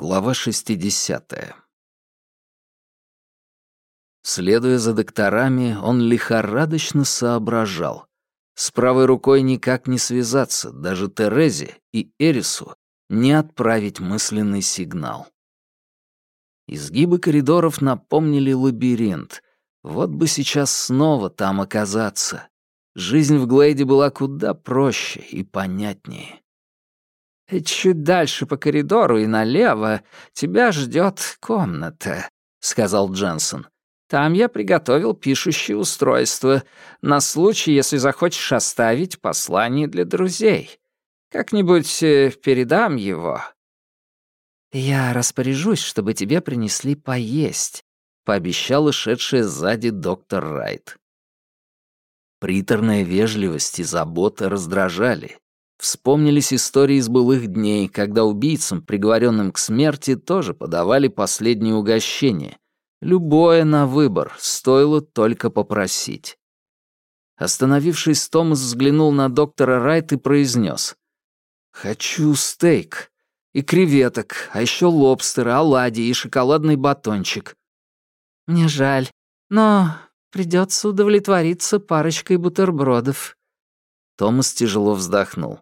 Глава 60. Следуя за докторами, он лихорадочно соображал. С правой рукой никак не связаться, даже Терезе и Эрису не отправить мысленный сигнал. Изгибы коридоров напомнили лабиринт. Вот бы сейчас снова там оказаться. Жизнь в Глейде была куда проще и понятнее. «Чуть дальше по коридору и налево тебя ждет комната», — сказал Дженсен. «Там я приготовил пишущее устройство на случай, если захочешь оставить послание для друзей. Как-нибудь э, передам его». «Я распоряжусь, чтобы тебе принесли поесть», — пообещала шедшая сзади доктор Райт. Приторная вежливость и забота раздражали. Вспомнились истории из былых дней, когда убийцам, приговоренным к смерти, тоже подавали последнее угощение. Любое на выбор, стоило только попросить. Остановившись, Томас взглянул на доктора Райт и произнес. «Хочу стейк. И креветок, а еще лобстеры, оладьи и шоколадный батончик». «Мне жаль, но придется удовлетвориться парочкой бутербродов». Томас тяжело вздохнул.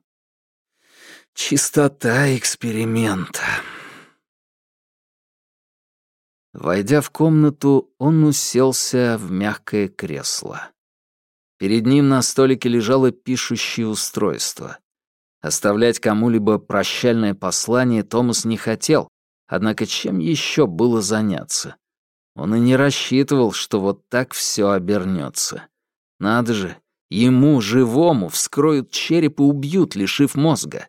Чистота эксперимента. Войдя в комнату, он уселся в мягкое кресло. Перед ним на столике лежало пишущее устройство. Оставлять кому-либо прощальное послание Томас не хотел, однако чем еще было заняться? Он и не рассчитывал, что вот так все обернется. Надо же, ему, живому, вскроют череп и убьют, лишив мозга.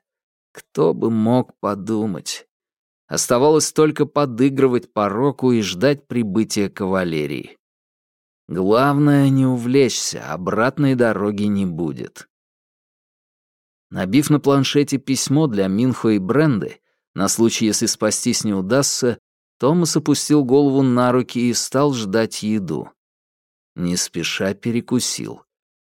Кто бы мог подумать? Оставалось только подыгрывать пороку и ждать прибытия кавалерии. Главное — не увлечься, обратной дороги не будет. Набив на планшете письмо для Минхо и Бренды, на случай, если спастись не удастся, Томас опустил голову на руки и стал ждать еду. Не спеша перекусил.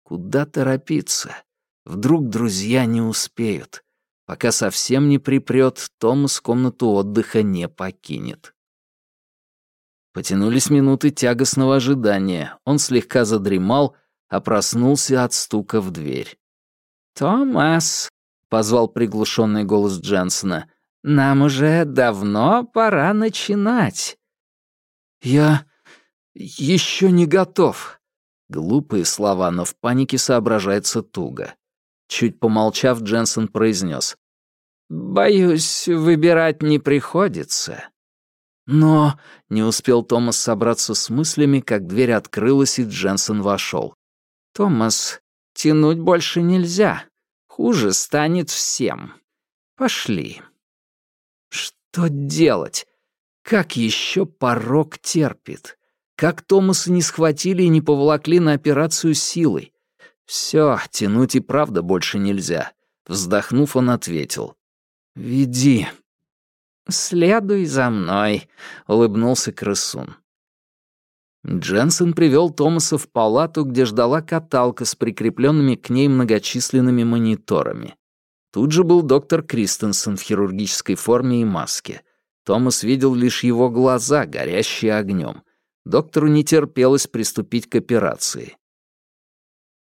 Куда торопиться? Вдруг друзья не успеют. Пока совсем не припрёт, Томас комнату отдыха не покинет. Потянулись минуты тягостного ожидания. Он слегка задремал, а проснулся от стука в дверь. «Томас», — позвал приглушенный голос Дженсона, — «нам уже давно пора начинать». «Я еще не готов». Глупые слова, но в панике соображается туго. Чуть помолчав, Дженсен произнес. «Боюсь, выбирать не приходится». «Но...» — не успел Томас собраться с мыслями, как дверь открылась, и Дженсен вошел. «Томас, тянуть больше нельзя. Хуже станет всем. Пошли». «Что делать? Как еще порог терпит? Как Томаса не схватили и не поволокли на операцию силой? Все, тянуть и правда больше нельзя. Вздохнув, он ответил. «Веди». «Следуй за мной», — улыбнулся крысун. Дженсен привел Томаса в палату, где ждала каталка с прикрепленными к ней многочисленными мониторами. Тут же был доктор Кристенсен в хирургической форме и маске. Томас видел лишь его глаза, горящие огнем. Доктору не терпелось приступить к операции.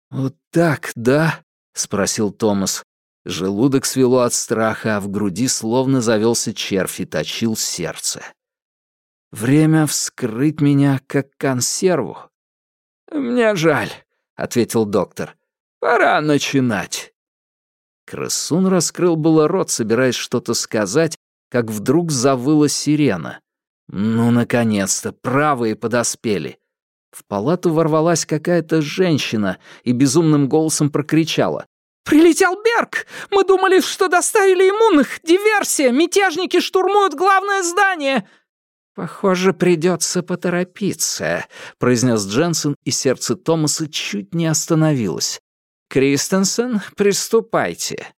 «Вот так, да?» — спросил Томас. Желудок свело от страха, а в груди словно завелся червь и точил сердце. «Время вскрыть меня, как консерву». «Мне жаль», — ответил доктор. «Пора начинать». Крысун раскрыл было рот, собираясь что-то сказать, как вдруг завыла сирена. Ну, наконец-то, правые подоспели. В палату ворвалась какая-то женщина и безумным голосом прокричала. «Прилетел Берг! Мы думали, что доставили иммунных! Диверсия! Мятежники штурмуют главное здание!» «Похоже, придется поторопиться», — произнес Дженсен, и сердце Томаса чуть не остановилось. «Кристенсен, приступайте».